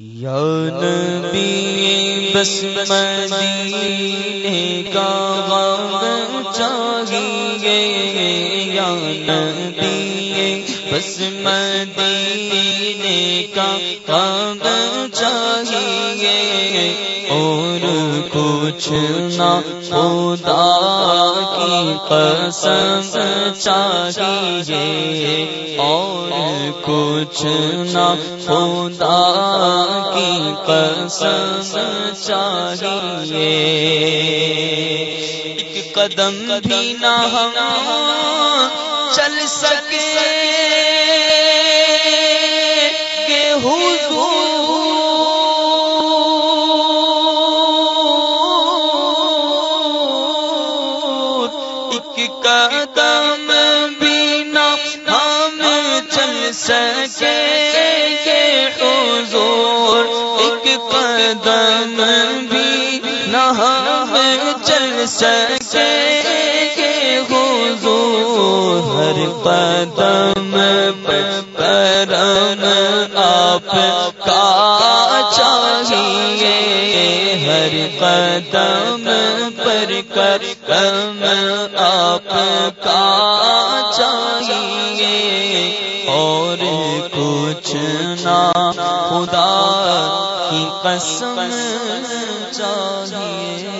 یا نبی بس مدینے کا غم چاہیے یا نبی بس مدینے کا غم چاہیے اور کچھ خدا کی قسم چاہیے اور کچھ نہ خدا کی قسم چاہیے۔ ایک قدم بھی نہ ہم چل سکے۔ قدم بھی نہ ہم چل سکے کہ حضور ایک قدم بھی نہ ہم چل سکے کہ حضور ہر قدم پر کرم آپ کا قدم پر کرم آپ کا چاہیے اور کچھ نہ خدا کی قسم چاہیے۔